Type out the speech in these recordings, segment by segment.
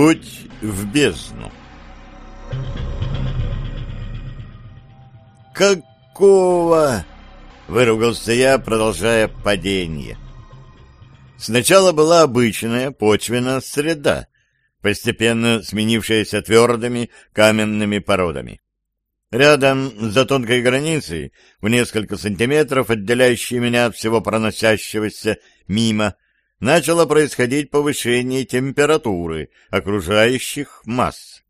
Путь в бездну. «Какого?» — выругался я, продолжая падение. Сначала была обычная почвенная среда, постепенно сменившаяся твердыми каменными породами. Рядом, за тонкой границей, в несколько сантиметров, отделяющей меня от всего проносящегося мимо, начало происходить повышение температуры окружающих масс.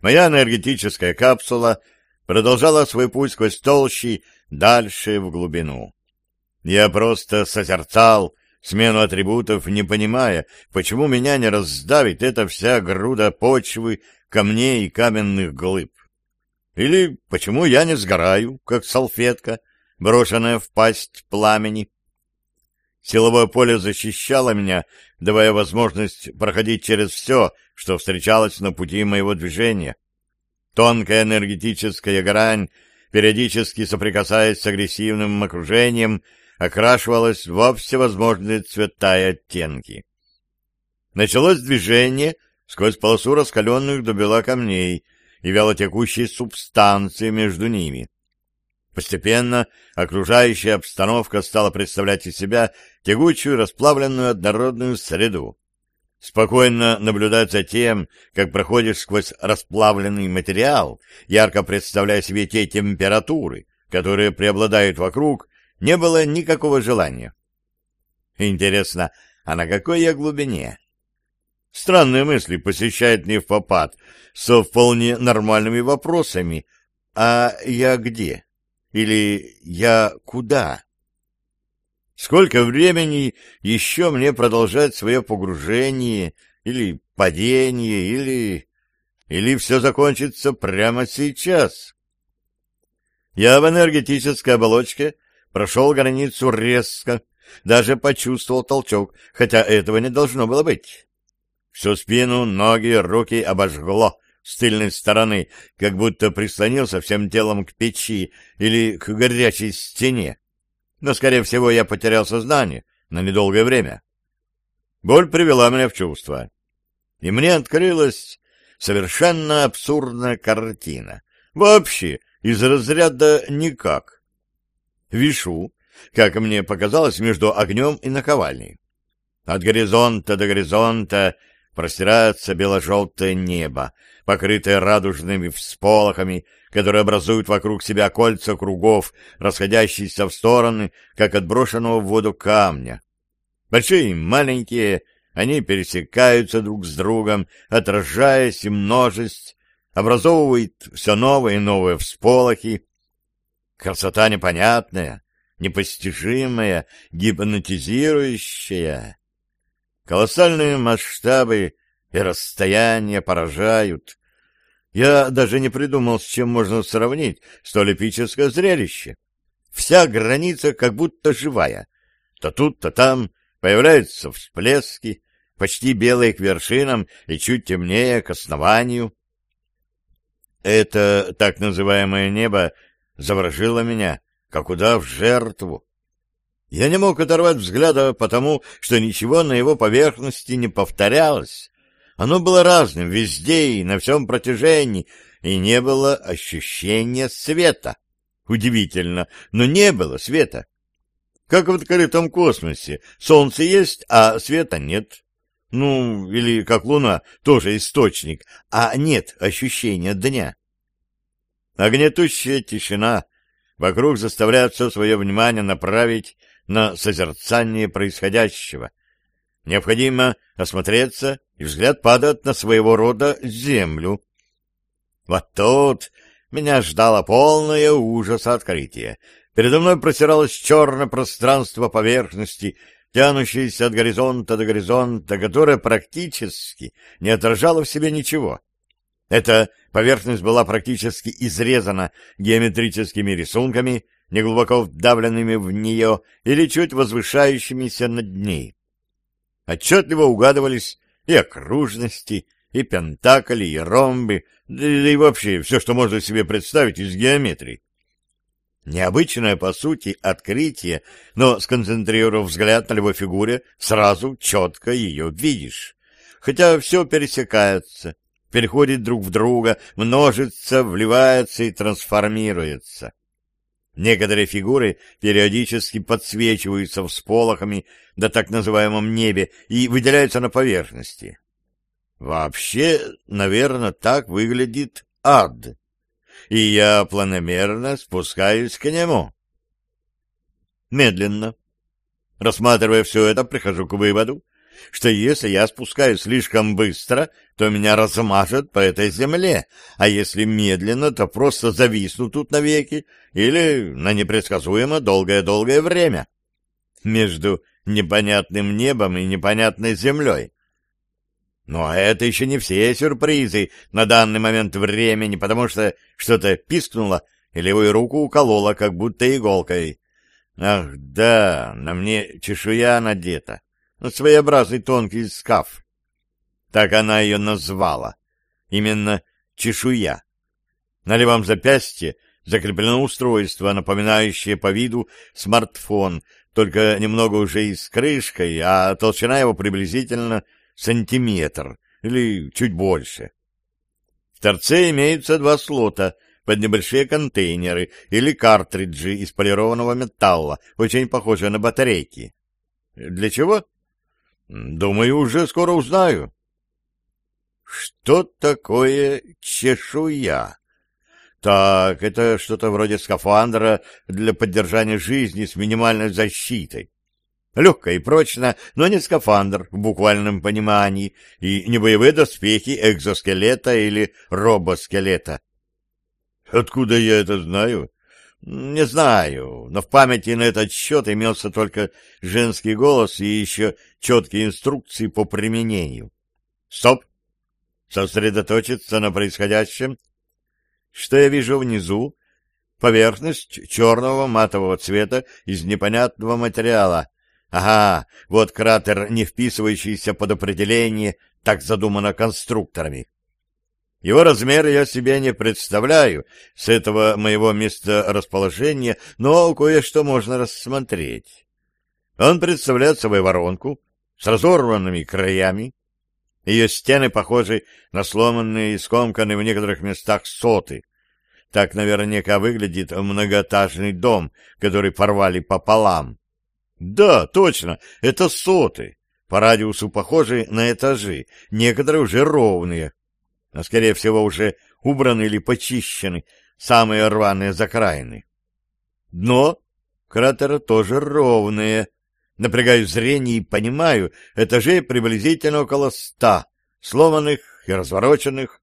Моя энергетическая капсула продолжала свой путь сквозь толщи дальше в глубину. Я просто созерцал смену атрибутов, не понимая, почему меня не раздавит эта вся груда почвы, камней и каменных глыб. Или почему я не сгораю, как салфетка, брошенная в пасть пламени. Силовое поле защищало меня, давая возможность проходить через все, что встречалось на пути моего движения. Тонкая энергетическая грань, периодически соприкасаясь с агрессивным окружением, окрашивалась во всевозможные цвета и оттенки. Началось движение сквозь полосу раскаленных до бела камней и вялотекущей субстанции между ними. Постепенно окружающая обстановка стала представлять из себя тягучую расплавленную однородную среду. Спокойно наблюдать за тем, как проходишь сквозь расплавленный материал, ярко представляя себе те температуры, которые преобладают вокруг, не было никакого желания. Интересно, а на какой я глубине? Странные мысли посещают мне в попад со вполне нормальными вопросами. А я где? Или я куда? Сколько времени еще мне продолжать свое погружение или падение, или... Или все закончится прямо сейчас? Я в энергетической оболочке прошел границу резко, даже почувствовал толчок, хотя этого не должно было быть. Всю спину, ноги, руки обожгло с тыльной стороны, как будто прислонился всем телом к печи или к горячей стене но, скорее всего, я потерял сознание на недолгое время. Боль привела меня в чувство, и мне открылась совершенно абсурдная картина. Вообще, из разряда никак. Вишу, как мне показалось, между огнем и наковальней. От горизонта до горизонта простирается бело-желтое небо, покрытое радужными всполохами, которые образуют вокруг себя кольца кругов, расходящиеся в стороны, как от брошенного в воду камня. Большие и маленькие, они пересекаются друг с другом, отражаясь и множесть, образовывают все новые и новые всполохи. Красота непонятная, непостижимая, гипнотизирующая. Колоссальные масштабы и расстояния поражают. Я даже не придумал, с чем можно сравнить столь эпическое зрелище. Вся граница как будто живая. То тут, то там появляются всплески, почти белые к вершинам и чуть темнее к основанию. Это так называемое небо заворожило меня, как удав жертву. Я не мог оторвать взгляда потому, что ничего на его поверхности не повторялось. Оно было разным везде и на всем протяжении, и не было ощущения света. Удивительно, но не было света. Как в открытом космосе. Солнце есть, а света нет. Ну, или как луна, тоже источник, а нет ощущения дня. Огнетущая тишина вокруг заставляет все свое внимание направить на созерцание происходящего. Необходимо осмотреться, и взгляд падает на своего рода землю. Вот тут меня ждало полное ужаса открытие. Передо мной простиралось черное пространство поверхности, тянущееся от горизонта до горизонта, которое практически не отражало в себе ничего. Эта поверхность была практически изрезана геометрическими рисунками, неглубоко вдавленными в нее или чуть возвышающимися над ней. Отчетливо угадывались и окружности, и пентакли, и ромбы, да и вообще все, что можно себе представить из геометрии. Необычное, по сути, открытие, но, сконцентрировав взгляд на его фигуре, сразу четко ее видишь. Хотя все пересекается, переходит друг в друга, множится, вливается и трансформируется. Некоторые фигуры периодически подсвечиваются всполохами на так называемом небе и выделяются на поверхности. Вообще, наверное, так выглядит ад и я планомерно спускаюсь к нему. Медленно. Рассматривая все это, прихожу к выводу, что если я спускаюсь слишком быстро, то меня размажет по этой земле, а если медленно, то просто зависну тут навеки или на непредсказуемо долгое-долгое время между непонятным небом и непонятной землей. Но это еще не все сюрпризы на данный момент времени, потому что что-то пискнуло и левую руку укололо, как будто иголкой. Ах, да, на мне чешуя надета. Ну, своеобразный тонкий скаф. Так она ее назвала. Именно чешуя. На левом запястье закреплено устройство, напоминающее по виду смартфон, только немного уже и с крышкой, а толщина его приблизительно сантиметр или чуть больше. В торце имеются два слота под небольшие контейнеры или картриджи из полированного металла, очень похожие на батарейки. Для чего? Думаю, уже скоро узнаю. Что такое чешуя? Так, это что-то вроде скафандра для поддержания жизни с минимальной защитой. Легко и прочно, но не скафандр в буквальном понимании, и не боевые доспехи экзоскелета или робоскелета. Откуда я это знаю? Не знаю, но в памяти на этот счет имелся только женский голос и еще четкие инструкции по применению. Стоп! Сосредоточиться на происходящем. Что я вижу внизу? Поверхность черного матового цвета из непонятного материала, Ага, вот кратер, не вписывающийся под определение, так задумано конструкторами. Его размер я себе не представляю с этого моего места расположения, но кое-что можно рассмотреть. Он представляет собой воронку с разорванными краями. Ее стены похожи на сломанные и скомканные в некоторых местах соты. Так наверняка выглядит многоэтажный дом, который порвали пополам. Да, точно, это соты. По радиусу похожи на этажи, некоторые уже ровные, а скорее всего уже убраны или почищены самые рваные закраины. Дно кратера тоже ровное. Напрягаю зрение и понимаю, этажей приблизительно около ста, сломанных и развороченных.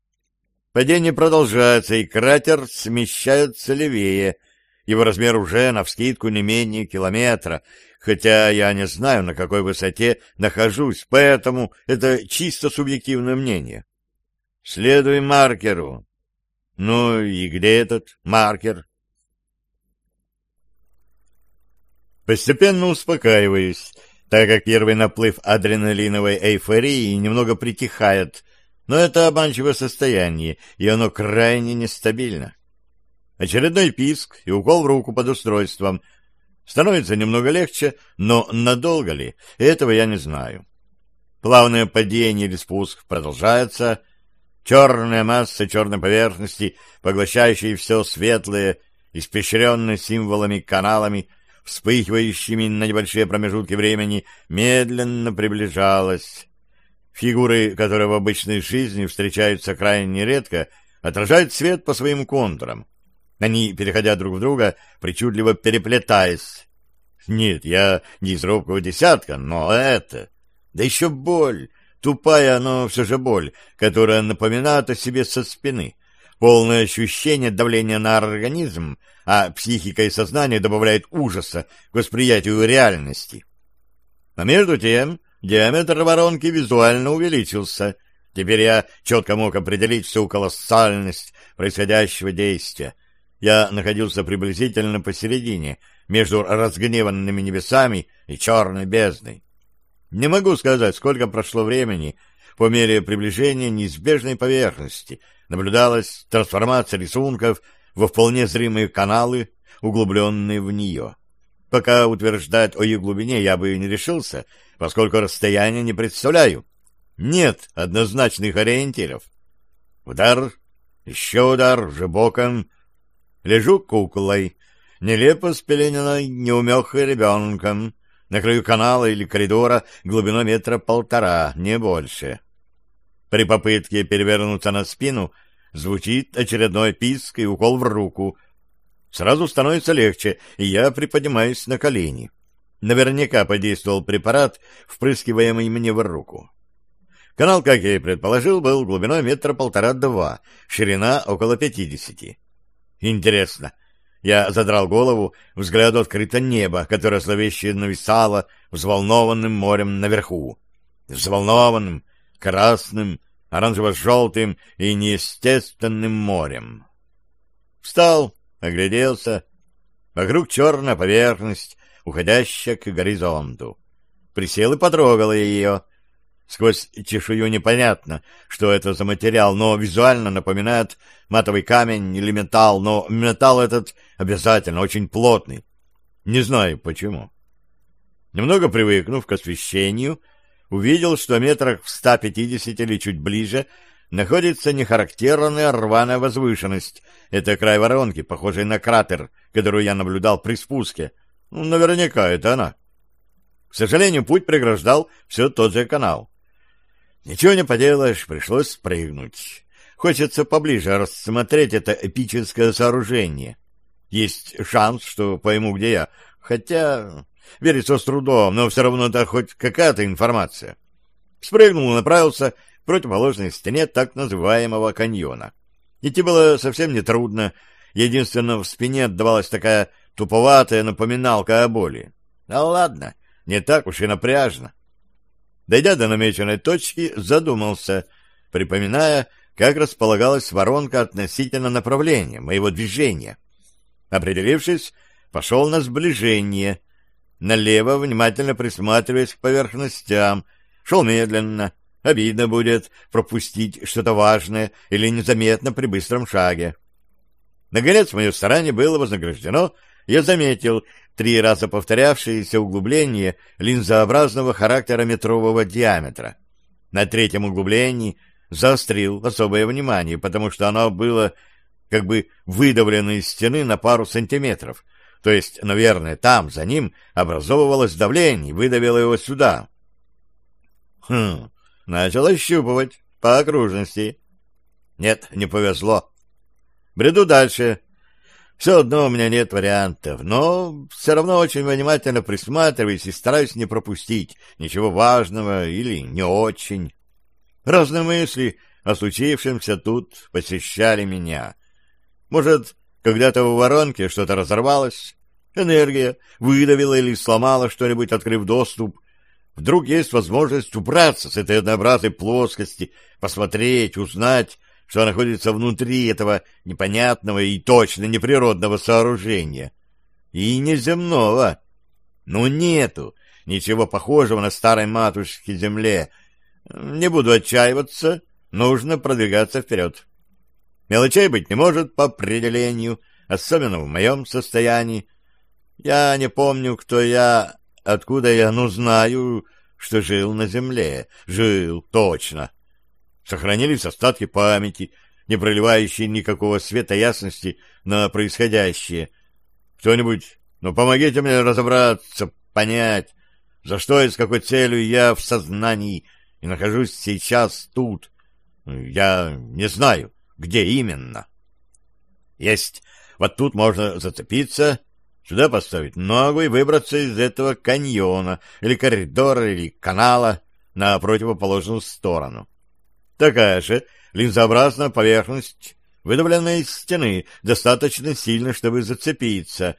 Падение продолжается, и кратер смещается левее. Его размер уже навскидку не менее километра, хотя я не знаю, на какой высоте нахожусь, поэтому это чисто субъективное мнение. Следуй маркеру. Ну и где этот маркер? Постепенно успокаиваюсь, так как первый наплыв адреналиновой эйфории немного притихает, но это обманчивое состояние, и оно крайне нестабильно. Очередной писк и укол в руку под устройством — Становится немного легче, но надолго ли, этого я не знаю. Плавное падение или спуск продолжается. Черная масса черной поверхности, поглощающая все светлое, испещренное символами каналами, вспыхивающими на небольшие промежутки времени, медленно приближалась. Фигуры, которые в обычной жизни встречаются крайне редко, отражают свет по своим контурам. Они, переходя друг в друга, причудливо переплетаясь. Нет, я не из робкого десятка, но это... Да еще боль. Тупая, но все же боль, которая напоминает о себе со спины. Полное ощущение давления на организм, а психика и сознание добавляют ужаса к восприятию реальности. А между тем диаметр воронки визуально увеличился. Теперь я четко мог определить всю колоссальность происходящего действия. Я находился приблизительно посередине, между разгневанными небесами и черной бездной. Не могу сказать, сколько прошло времени. По мере приближения неизбежной поверхности наблюдалась трансформация рисунков во вполне зримые каналы, углубленные в нее. Пока утверждать о их глубине я бы не решился, поскольку расстояние не представляю. Нет однозначных ориентиров. Удар, еще удар, уже боком. Лежу куклой, нелепо спелененной неумехой ребенком, на краю канала или коридора глубиной метра полтора, не больше. При попытке перевернуться на спину звучит очередной писк и укол в руку. Сразу становится легче, и я приподнимаюсь на колени. Наверняка подействовал препарат, впрыскиваемый мне в руку. Канал, как я и предположил, был глубиной метра полтора-два, ширина около пятидесяти. Интересно, я задрал голову, взгляду открыто небо, которое зловеще нависало взволнованным морем наверху. Взволнованным, красным, оранжево-желтым и неестественным морем. Встал, огляделся. Вокруг черная поверхность, уходящая к горизонту. Присел и потрогал ее. Сквозь чешую непонятно, что это за материал, но визуально напоминает матовый камень или металл, но металл этот обязательно очень плотный. Не знаю почему. Немного привыкнув к освещению, увидел, что метрах в 150 или чуть ближе находится нехарактерная рваная возвышенность. Это край воронки, похожий на кратер, которую я наблюдал при спуске. Ну, наверняка это она. К сожалению, путь преграждал все тот же канал. Ничего не поделаешь, пришлось спрыгнуть. Хочется поближе рассмотреть это эпическое сооружение. Есть шанс, что пойму, где я. Хотя верится с трудом, но все равно это хоть какая-то информация. Спрыгнул и направился к противоположной стене так называемого каньона. Идти было совсем нетрудно. Единственно, в спине отдавалась такая туповатая напоминалка о боли. А ладно, не так уж и напряжно. Дойдя до намеченной точки, задумался, припоминая, как располагалась воронка относительно направления моего движения. Определившись, пошел на сближение. Налево, внимательно присматриваясь к поверхностям, шел медленно. Обидно будет пропустить что-то важное или незаметно при быстром шаге. Наконец, мое старание было вознаграждено, я заметил три раза повторявшееся углубление линзообразного характера метрового диаметра. На третьем углублении заострил особое внимание, потому что оно было как бы выдавлено из стены на пару сантиметров. То есть, наверное, там, за ним, образовывалось давление, выдавило его сюда. Хм, начал ощупывать по окружности. Нет, не повезло. Бреду дальше, все одно у меня нет вариантов, но все равно очень внимательно присматриваюсь и стараюсь не пропустить ничего важного или не очень. Разные мысли о случившемся тут посещали меня. Может, когда-то в воронке что-то разорвалось, энергия выдавила или сломала что-нибудь, открыв доступ. Вдруг есть возможность убраться с этой однообразной плоскости, посмотреть, узнать, что находится внутри этого непонятного и точно неприродного сооружения. И неземного. Ну, нету ничего похожего на старой матушке земле. Не буду отчаиваться, нужно продвигаться вперед. Мелочей быть не может по определению, особенно в моем состоянии. Я не помню, кто я, откуда я, но знаю, что жил на земле. Жил, точно. Сохранились остатки памяти, не проливающие никакого света ясности на происходящее. Кто-нибудь, ну помогите мне разобраться, понять, за что и с какой целью я в сознании и нахожусь сейчас тут. Я не знаю, где именно. Есть, вот тут можно зацепиться. Сюда поставить ногу и выбраться из этого каньона или коридора или канала на противоположную сторону. Такая же линзообразная поверхность, выдавленная из стены, достаточно сильно, чтобы зацепиться.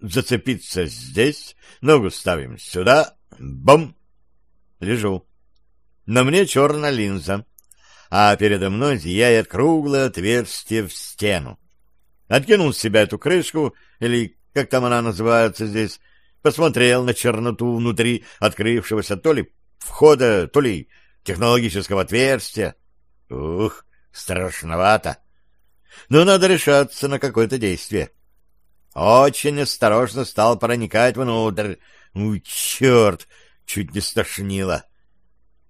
Зацепиться здесь, ногу ставим сюда, бом! Лежу. На мне черная линза, а передо мной зияет круглое отверстие в стену. Откинул с себя эту крышку, или как там она называется здесь, посмотрел на черноту внутри открывшегося то ли входа, то ли технологического отверстия. Ух, страшновато. Но надо решаться на какое-то действие. Очень осторожно стал проникать внутрь. Ну, черт, чуть не стошнило.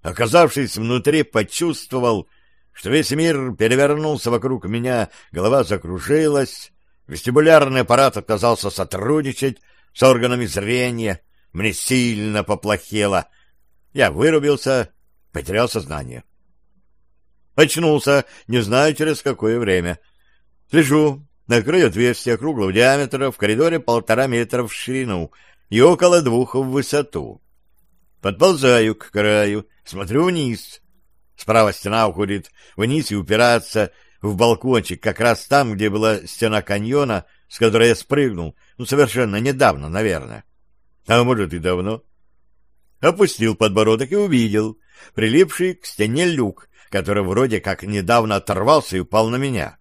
Оказавшись внутри, почувствовал, что весь мир перевернулся вокруг меня, голова закружилась, вестибулярный аппарат отказался сотрудничать с органами зрения, мне сильно поплохело. Я вырубился, потерял сознание. Очнулся, не знаю через какое время. Лежу на краю отверстия круглого диаметра в коридоре полтора метра в ширину и около двух в высоту. Подползаю к краю, смотрю вниз. Справа стена уходит вниз и упирается в балкончик как раз там, где была стена каньона, с которой я спрыгнул, ну, совершенно недавно, наверное. А может, и давно. Опустил подбородок и увидел прилипший к стене люк, который вроде как недавно оторвался и упал на меня.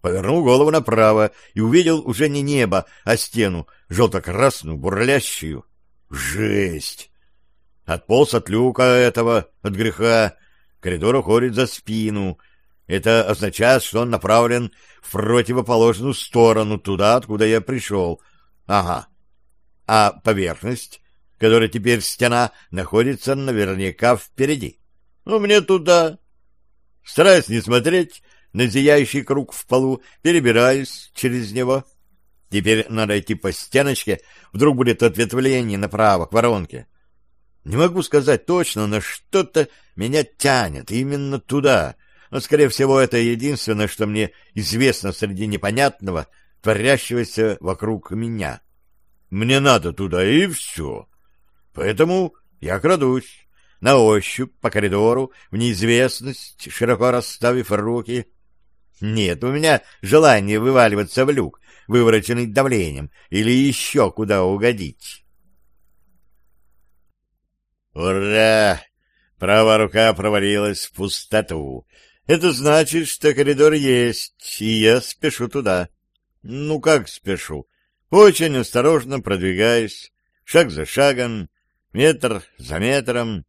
Повернул голову направо и увидел уже не небо, а стену, желто-красную, бурлящую. Жесть! Отполз от люка этого, от греха. Коридор уходит за спину. Это означает, что он направлен в противоположную сторону, туда, откуда я пришел. Ага. А поверхность, которая теперь стена, находится наверняка впереди. Ну, мне туда. Стараясь не смотреть на зияющий круг в полу, перебираюсь через него. Теперь надо идти по стеночке, вдруг будет ответвление направо, к воронке. Не могу сказать точно, но что-то меня тянет именно туда. Но, скорее всего, это единственное, что мне известно среди непонятного, творящегося вокруг меня. Мне надо туда, и все. Поэтому я крадусь на ощупь по коридору в неизвестность, широко расставив руки. Нет, у меня желание вываливаться в люк, вывороченный давлением, или еще куда угодить. Ура! Правая рука провалилась в пустоту. Это значит, что коридор есть, и я спешу туда. Ну, как спешу? Очень осторожно продвигаюсь, шаг за шагом, метр за метром,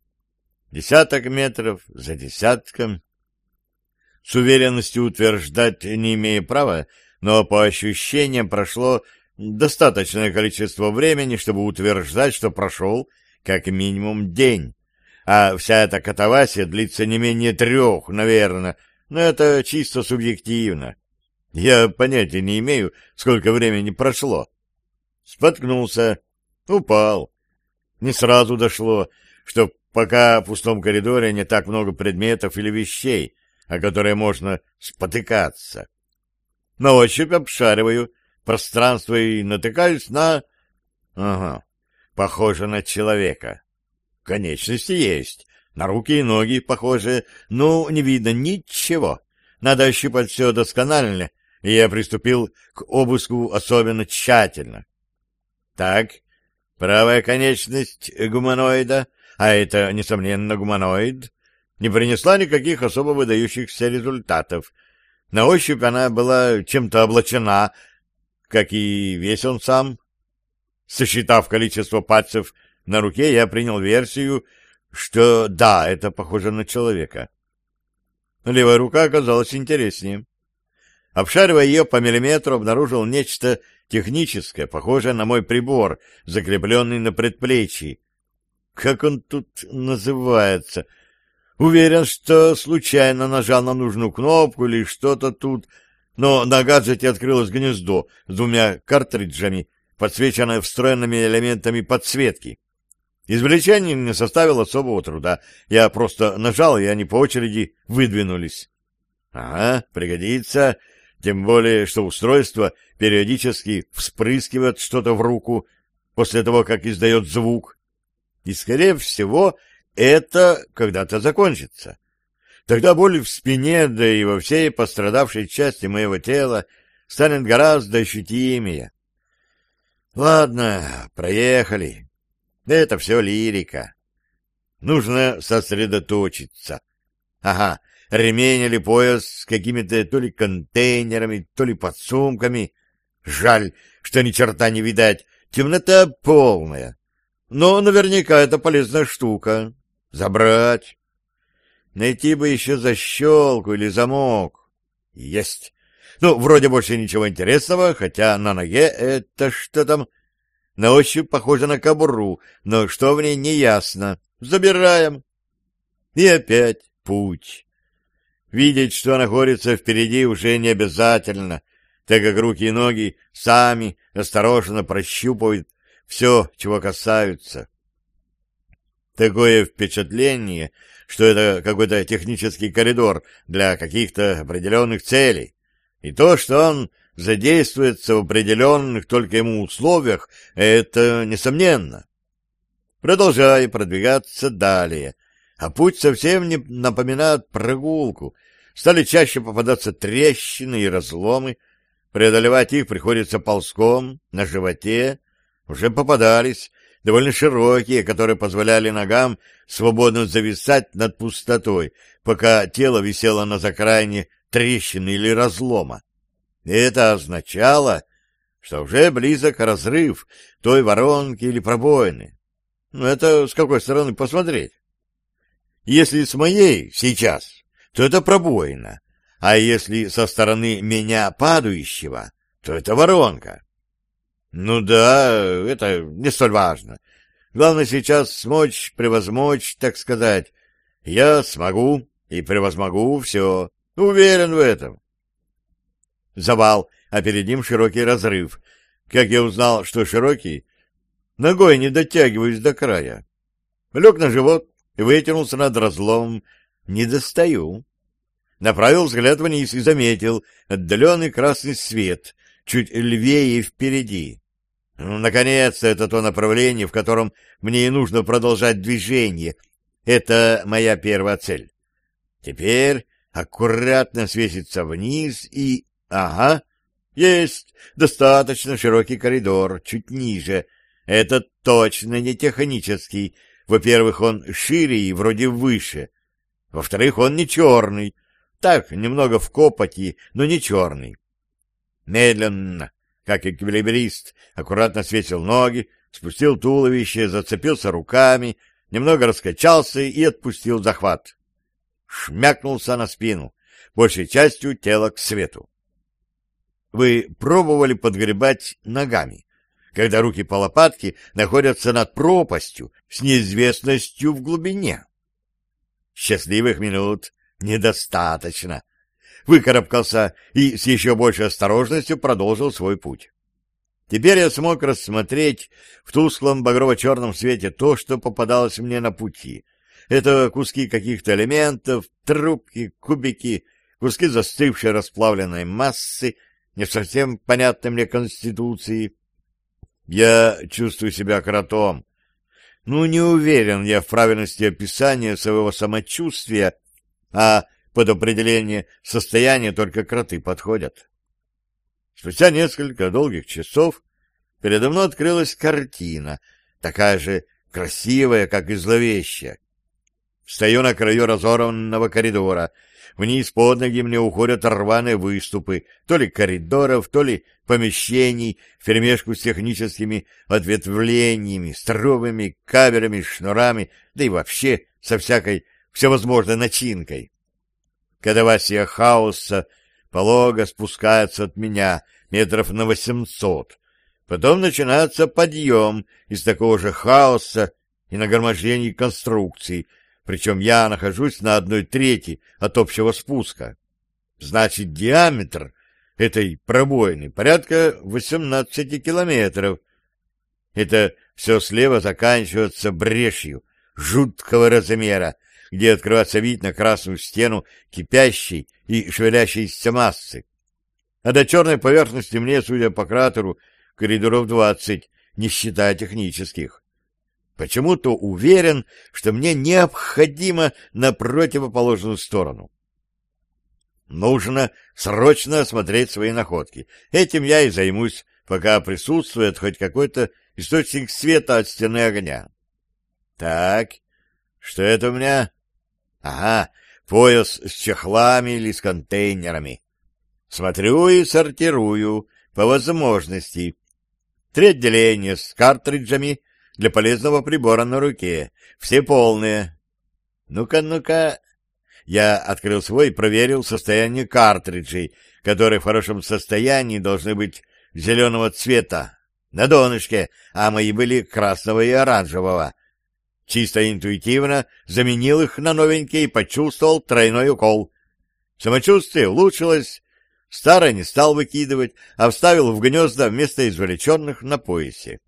десяток метров за десятком. С уверенностью утверждать не имею права, но по ощущениям прошло достаточное количество времени, чтобы утверждать, что прошел как минимум день, а вся эта катавасия длится не менее трех, наверное, но это чисто субъективно. Я понятия не имею, сколько времени прошло. Споткнулся, упал. Не сразу дошло, что пока в пустом коридоре не так много предметов или вещей, о которые можно спотыкаться. На ощупь обшариваю пространство и натыкаюсь на... Ага, похоже на человека. Конечности есть, на руки и ноги похожи, но не видно ничего. Надо ощупать все досконально, и я приступил к обыску особенно тщательно. Так, правая конечность гуманоида, а это, несомненно, гуманоид, не принесла никаких особо выдающихся результатов. На ощупь она была чем-то облачена, как и весь он сам, Сосчитав количество пальцев на руке, я принял версию, что да, это похоже на человека. Левая рука оказалась интереснее. Обшаривая ее по миллиметру, обнаружил нечто техническое, похожее на мой прибор, закрепленный на предплечье. Как он тут называется? Уверен, что случайно нажал на нужную кнопку или что-то тут, но на гаджете открылось гнездо с двумя картриджами, подсвеченная встроенными элементами подсветки. Извлечение не составило особого труда. Я просто нажал, и они по очереди выдвинулись. Ага, пригодится. Тем более, что устройство периодически вспрыскивает что-то в руку после того, как издает звук. И, скорее всего, это когда-то закончится. Тогда боль в спине, да и во всей пострадавшей части моего тела станет гораздо ощутимее. Ладно, проехали. Это все лирика. Нужно сосредоточиться. Ага, ремень или пояс с какими-то то ли контейнерами, то ли подсумками. Жаль, что ни черта не видать. Темнота полная. Но наверняка это полезная штука. Забрать. Найти бы еще защелку или замок. Есть. Ну, вроде больше ничего интересного, хотя на ноге это что там? На ощупь похоже на кобуру, но что в ней не ясно. Забираем. И опять путь. Видеть, что находится впереди, уже не обязательно, так как руки и ноги сами осторожно прощупывают все, чего касаются. Такое впечатление, что это какой-то технический коридор для каких-то определенных целей. И то, что он задействуется в определенных только ему условиях, это несомненно. Продолжай продвигаться далее, а путь совсем не напоминает прогулку. Стали чаще попадаться трещины и разломы, преодолевать их приходится ползком, на животе. Уже попадались довольно широкие, которые позволяли ногам свободно зависать над пустотой, пока тело висело на закраине трещины или разлома. И это означало, что уже близок разрыв той воронки или пробоины. Ну, это с какой стороны посмотреть? Если с моей сейчас, то это пробоина, а если со стороны меня падающего, то это воронка. Ну да, это не столь важно. Главное сейчас смочь превозмочь, так сказать. Я смогу и превозмогу все. Уверен в этом. Завал, а перед ним широкий разрыв. Как я узнал, что широкий? Ногой не дотягиваюсь до края. Лег на живот и вытянулся над разломом. Не достаю. Направил взгляд вниз и заметил отдаленный красный свет, чуть левее впереди. Ну, наконец-то это то направление, в котором мне и нужно продолжать движение. Это моя первая цель. Теперь аккуратно свеситься вниз и... Ага, есть достаточно широкий коридор, чуть ниже. Это точно не технический. Во-первых, он шире и вроде выше. Во-вторых, он не черный. Так, немного в копоти, но не черный. Медленно, как эквилибрист, аккуратно свесил ноги, спустил туловище, зацепился руками, немного раскачался и отпустил захват. Шмякнулся на спину, большей частью тела к свету. Вы пробовали подгребать ногами, когда руки по лопатке находятся над пропастью с неизвестностью в глубине? Счастливых минут недостаточно выкарабкался и с еще большей осторожностью продолжил свой путь. Теперь я смог рассмотреть в тусклом багрово-черном свете то, что попадалось мне на пути. Это куски каких-то элементов, трубки, кубики, куски застывшей расплавленной массы, не совсем понятной мне конституции. Я чувствую себя кротом. Ну, не уверен я в правильности описания своего самочувствия, а под определение состояния только кроты подходят. Спустя несколько долгих часов передо мной открылась картина, такая же красивая, как и зловещая. Стою на краю разорванного коридора. Вниз под ноги мне уходят рваные выступы, то ли коридоров, то ли помещений, вперемешку с техническими ответвлениями, стровыми, кабелями, шнурами, да и вообще со всякой всевозможной начинкой. Кадавасия хаоса полого спускается от меня метров на восемьсот. Потом начинается подъем из такого же хаоса и нагромождений конструкций, причем я нахожусь на одной трети от общего спуска. Значит, диаметр этой пробоины порядка 18 километров. Это все слева заканчивается брешью жуткого размера, где открывается вид на красную стену кипящей и шевелящейся массы. А до черной поверхности мне, судя по кратеру, коридоров двадцать, не считая технических. Почему-то уверен, что мне необходимо на противоположную сторону. Нужно срочно осмотреть свои находки. Этим я и займусь, пока присутствует хоть какой-то источник света от стены огня. Так, что это у меня? Ага, пояс с чехлами или с контейнерами. Смотрю и сортирую по возможности. Три отделения с картриджами для полезного прибора на руке. Все полные. Ну-ка, ну-ка. Я открыл свой и проверил состояние картриджей, которые в хорошем состоянии должны быть зеленого цвета, на донышке, а мои были красного и оранжевого. Чисто интуитивно заменил их на новенькие и почувствовал тройной укол. Самочувствие улучшилось, старое не стал выкидывать, а вставил в гнезда вместо извлеченных на поясе.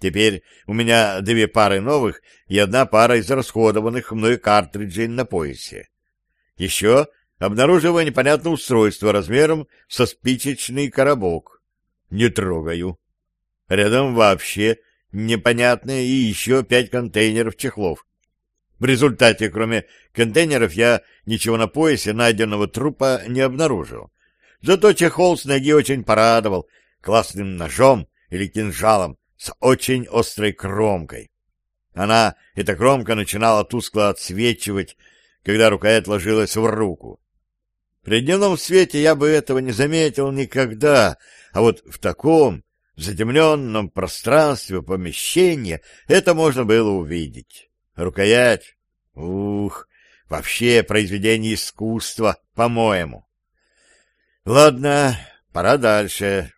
Теперь у меня две пары новых и одна пара израсходованных мной картриджей на поясе. Еще обнаруживаю непонятное устройство размером со спичечный коробок. Не трогаю. Рядом вообще непонятные и еще пять контейнеров чехлов. В результате, кроме контейнеров, я ничего на поясе найденного трупа не обнаружил. Зато чехол с ноги очень порадовал классным ножом или кинжалом с очень острой кромкой. Она, эта кромка, начинала тускло отсвечивать, когда рукоять ложилась в руку. При дневном свете я бы этого не заметил никогда, а вот в таком затемненном пространстве помещения это можно было увидеть. Рукоять? Ух, вообще произведение искусства, по-моему. Ладно, пора дальше.